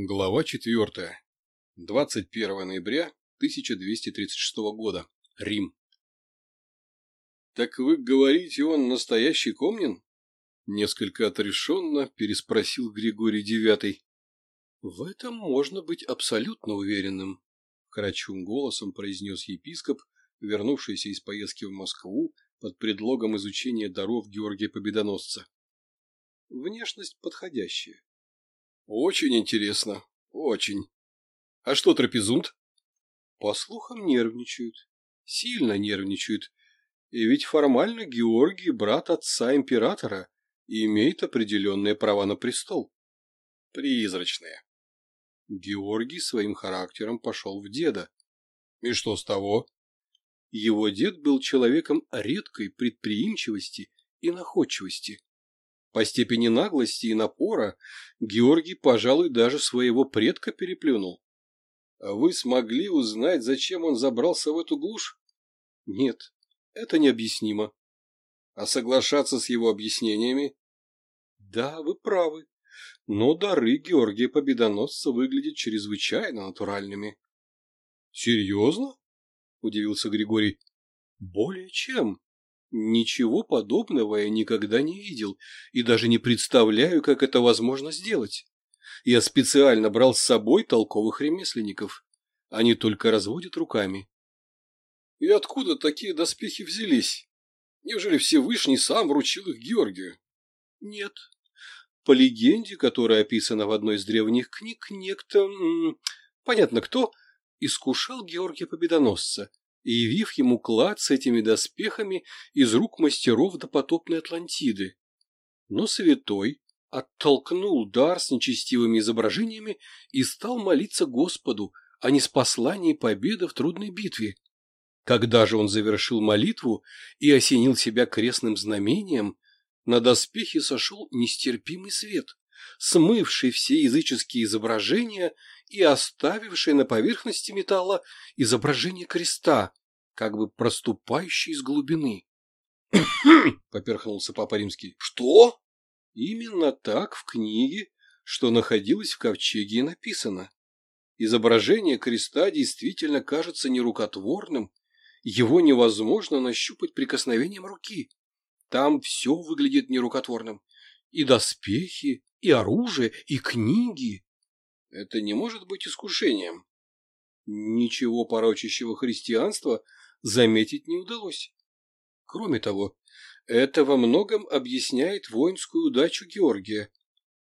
Глава 4. 21 ноября 1236 года. Рим. «Так вы говорите, он настоящий Комнин?» Несколько отрешенно переспросил Григорий Девятый. «В этом можно быть абсолютно уверенным», — крачум голосом произнес епископ, вернувшийся из поездки в Москву под предлогом изучения даров Георгия Победоносца. «Внешность подходящая очень интересно. Очень. А что трапезунт? По слухам нервничают. Сильно нервничают. И ведь формально Георгий – брат отца императора имеет определенные права на престол. Призрачные. Георгий своим характером пошел в деда. И что с того? Его дед был человеком редкой предприимчивости и находчивости. По степени наглости и напора Георгий, пожалуй, даже своего предка переплюнул. А вы смогли узнать, зачем он забрался в эту глушь? Нет, это необъяснимо. А соглашаться с его объяснениями? Да, вы правы. Но дары Георгия Победоносца выглядят чрезвычайно натуральными. Серьезно? Удивился Григорий. Более чем. Ничего подобного я никогда не видел и даже не представляю, как это возможно сделать. Я специально брал с собой толковых ремесленников. Они только разводят руками. И откуда такие доспехи взялись? Неужели Всевышний сам вручил их Георгию? Нет. По легенде, которая описана в одной из древних книг, некто, понятно кто, искушал Георгия Победоносца и явив ему клад с этими доспехами из рук мастеров допотопной Атлантиды. Но святой оттолкнул дар с нечестивыми изображениями и стал молиться Господу о неспослании победы в трудной битве. Когда же он завершил молитву и осенил себя крестным знамением, на доспехи сошел нестерпимый свет, смывший все языческие изображения и оставившее на поверхности металла изображение креста, как бы проступающее из глубины. — поперхнулся Папа Римский. — Что? — Именно так в книге, что находилось в ковчеге и написано. Изображение креста действительно кажется нерукотворным, его невозможно нащупать прикосновением руки. Там все выглядит нерукотворным. И доспехи, и оружие, и книги. Это не может быть искушением. Ничего порочащего христианства заметить не удалось. Кроме того, это во многом объясняет воинскую удачу Георгия.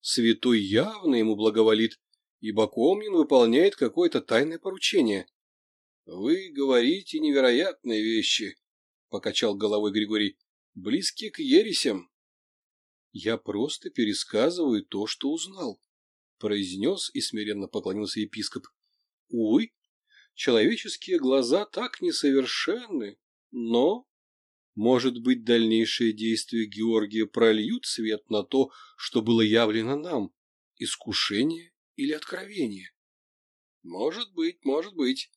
Святой явно ему благоволит, ибо Комнин выполняет какое-то тайное поручение. — Вы говорите невероятные вещи, — покачал головой Григорий, — близкие к ересям. — Я просто пересказываю то, что узнал произнес и смиренно поклонился епископ. Увы, человеческие глаза так несовершенны, но... Может быть, дальнейшие действия Георгия прольют свет на то, что было явлено нам? Искушение или откровение? Может быть, может быть.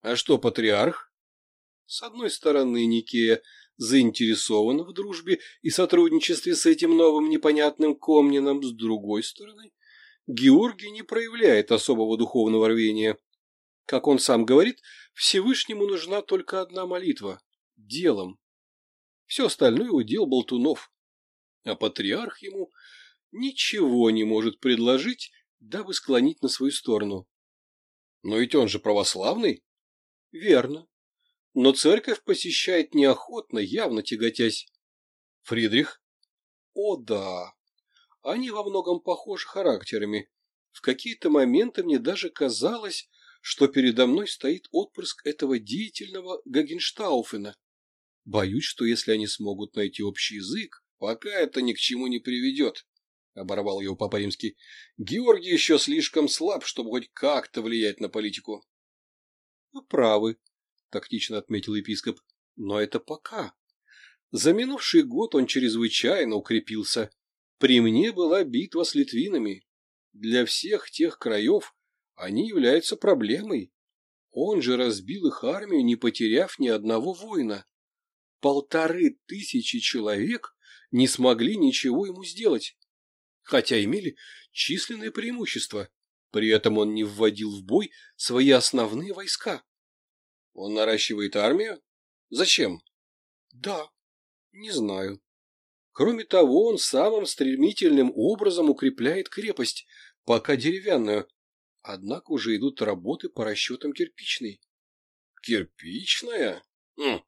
А что, патриарх? С одной стороны, Никея заинтересован в дружбе и сотрудничестве с этим новым непонятным Комнином, с другой стороны, Георгий не проявляет особого духовного рвения. Как он сам говорит, Всевышнему нужна только одна молитва – делом. Все остальное удел болтунов. А патриарх ему ничего не может предложить, дабы склонить на свою сторону. Но ведь он же православный? Верно. Но церковь посещает неохотно, явно тяготясь. Фридрих? О да, они во многом похожи характерами. В какие-то моменты мне даже казалось, что передо мной стоит отпрыск этого деятельного Гагенштауфена. Боюсь, что если они смогут найти общий язык, пока это ни к чему не приведет, — оборвал его Папа Римский. — Георгий еще слишком слаб, чтобы хоть как-то влиять на политику. — Вы правы, — тактично отметил епископ, — но это пока. За минувший год он чрезвычайно укрепился. При мне была битва с литвинами. Для всех тех краев они являются проблемой. Он же разбил их армию, не потеряв ни одного воина. Полторы тысячи человек не смогли ничего ему сделать, хотя имели численное преимущество. При этом он не вводил в бой свои основные войска. Он наращивает армию? Зачем? Да, не знаю. Кроме того, он самым стремительным образом укрепляет крепость, пока деревянную. Однако уже идут работы по расчетам кирпичной. «Кирпичная?» «Хм»,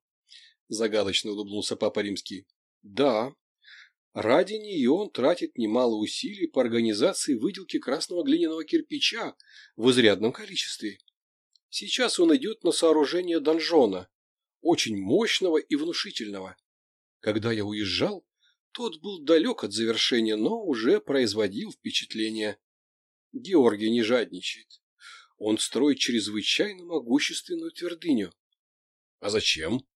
Загадочно улыбнулся Папа Римский. «Да. Ради нее он тратит немало усилий по организации выделки красного глиняного кирпича в изрядном количестве. Сейчас он идет на сооружение донжона, очень мощного и внушительного. Когда я уезжал, тот был далек от завершения, но уже производил впечатление. Георгий не жадничает. Он строит чрезвычайно могущественную твердыню. А зачем?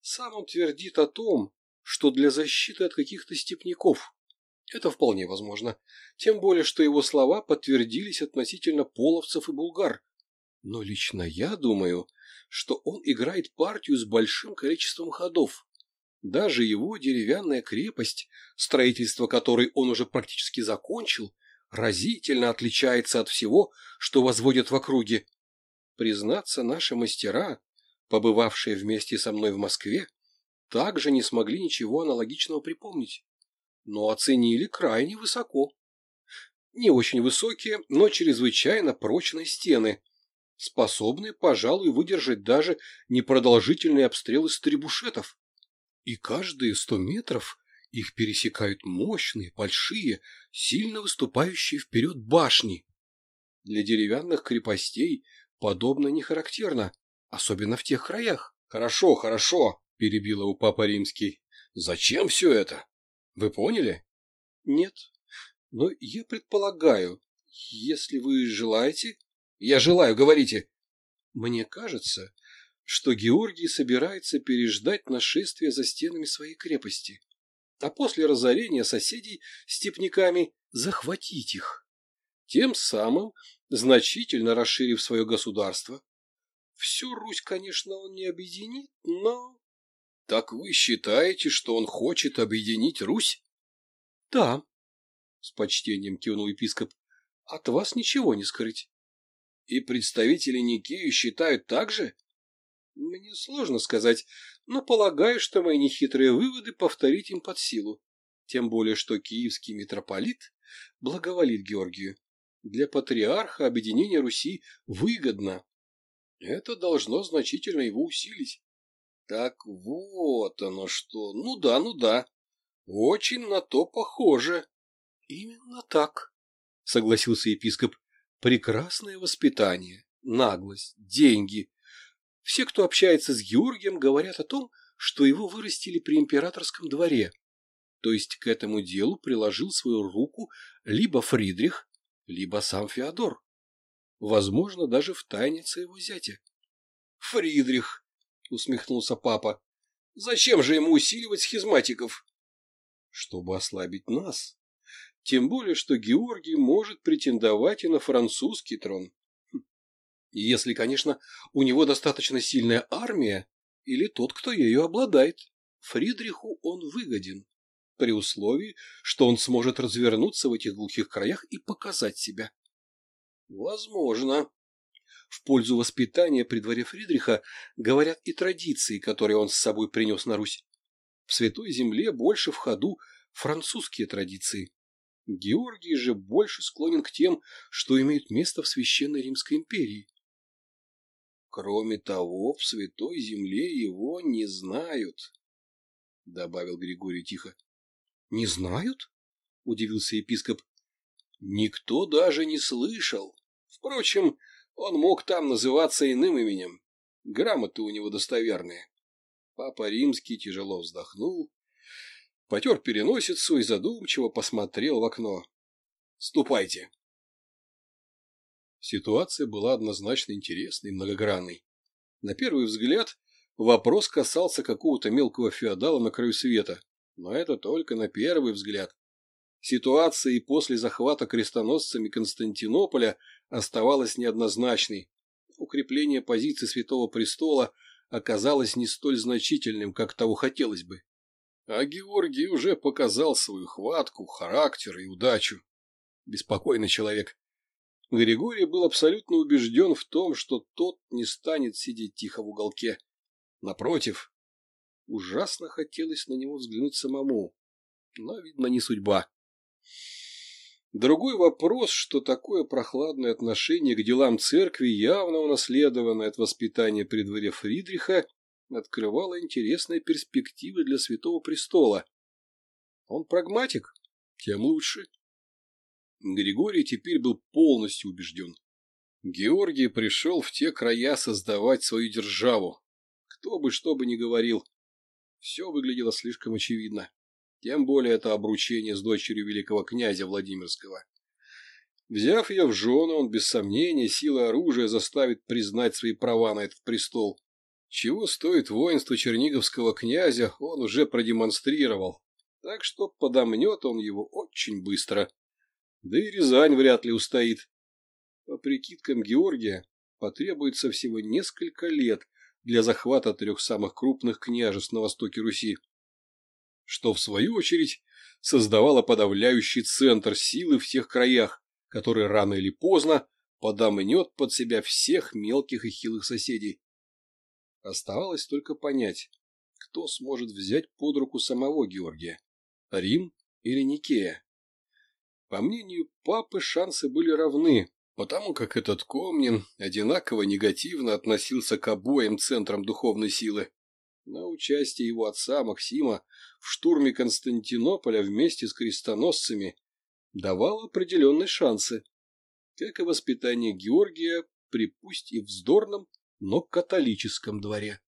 Сам он твердит о том, что для защиты от каких-то степняков. Это вполне возможно. Тем более, что его слова подтвердились относительно половцев и булгар. Но лично я думаю, что он играет партию с большим количеством ходов. Даже его деревянная крепость, строительство которой он уже практически закончил, разительно отличается от всего, что возводят в округе. Признаться, наши мастера, побывавшие вместе со мной в Москве, также не смогли ничего аналогичного припомнить, но оценили крайне высоко. Не очень высокие, но чрезвычайно прочные стены, способные, пожалуй, выдержать даже непродолжительные обстрелы с трибушетов и каждые сто метров их пересекают мощные, большие, сильно выступающие вперед башни. Для деревянных крепостей подобное не характерно, особенно в тех краях. «Хорошо, хорошо», — перебил его папа римский. «Зачем все это? Вы поняли?» «Нет, но я предполагаю, если вы желаете...» «Я желаю, говорите!» «Мне кажется, что Георгий собирается переждать нашествие за стенами своей крепости, а после разорения соседей степняками захватить их, тем самым значительно расширив свое государство. Всю Русь, конечно, он не объединит, но... Так вы считаете, что он хочет объединить Русь? Да, с почтением кивнул епископ, от вас ничего не скрыть. И представители Никеи считают так же? Мне сложно сказать, но полагаю, что мои нехитрые выводы повторить им под силу. Тем более, что киевский митрополит благоволит Георгию. Для патриарха объединение Руси выгодно. Это должно значительно его усилить. Так вот оно что. Ну да, ну да. Очень на то похоже. Именно так, согласился епископ. Прекрасное воспитание, наглость, деньги все, кто общается с Георгием, говорят о том, что его вырастили при императорском дворе. То есть к этому делу приложил свою руку либо Фридрих, либо сам Феодор. Возможно, даже в тайне своего зятя. «Фридрих!» — усмехнулся папа. «Зачем же ему усиливать схизматиков?» «Чтобы ослабить нас. Тем более, что Георгий может претендовать и на французский трон». Если, конечно, у него достаточно сильная армия или тот, кто ею обладает. Фридриху он выгоден, при условии, что он сможет развернуться в этих глухих краях и показать себя. Возможно. В пользу воспитания при дворе Фридриха говорят и традиции, которые он с собой принес на Русь. В Святой Земле больше в ходу французские традиции. Георгий же больше склонен к тем, что имеют место в Священной Римской империи. Кроме того, в святой земле его не знают, — добавил Григорий тихо. — Не знают? — удивился епископ. — Никто даже не слышал. Впрочем, он мог там называться иным именем. Грамоты у него достоверные. Папа Римский тяжело вздохнул, потер переносицу и задумчиво посмотрел в окно. — Ступайте, Ситуация была однозначно интересной и многогранной. На первый взгляд, вопрос касался какого-то мелкого феодала на краю света, но это только на первый взгляд. Ситуация и после захвата крестоносцами Константинополя оставалась неоднозначной. Укрепление позиции Святого Престола оказалось не столь значительным, как того хотелось бы. А Георгий уже показал свою хватку, характер и удачу. Беспокойный человек. Григорий был абсолютно убежден в том, что тот не станет сидеть тихо в уголке. Напротив, ужасно хотелось на него взглянуть самому, но, видно, не судьба. Другой вопрос, что такое прохладное отношение к делам церкви, явно унаследованное от воспитания при дворе Фридриха, открывало интересные перспективы для Святого Престола. Он прагматик, тем лучше. Григорий теперь был полностью убежден. Георгий пришел в те края создавать свою державу. Кто бы что бы ни говорил. Все выглядело слишком очевидно. Тем более это обручение с дочерью великого князя Владимирского. Взяв ее в жены, он без сомнения силой оружия заставит признать свои права на этот престол. Чего стоит воинство черниговского князя, он уже продемонстрировал. Так что подомнет он его очень быстро. Да и Рязань вряд ли устоит. По прикидкам Георгия, потребуется всего несколько лет для захвата трех самых крупных княжеств на востоке Руси, что, в свою очередь, создавало подавляющий центр силы в всех краях, который рано или поздно подомнет под себя всех мелких и хилых соседей. Оставалось только понять, кто сможет взять под руку самого Георгия – Рим или Никея. По мнению папы, шансы были равны, потому как этот Комнин одинаково негативно относился к обоим центрам духовной силы. На участие его отца Максима в штурме Константинополя вместе с крестоносцами давал определенные шансы, как и воспитание Георгия при пусть и вздорном, но католическом дворе.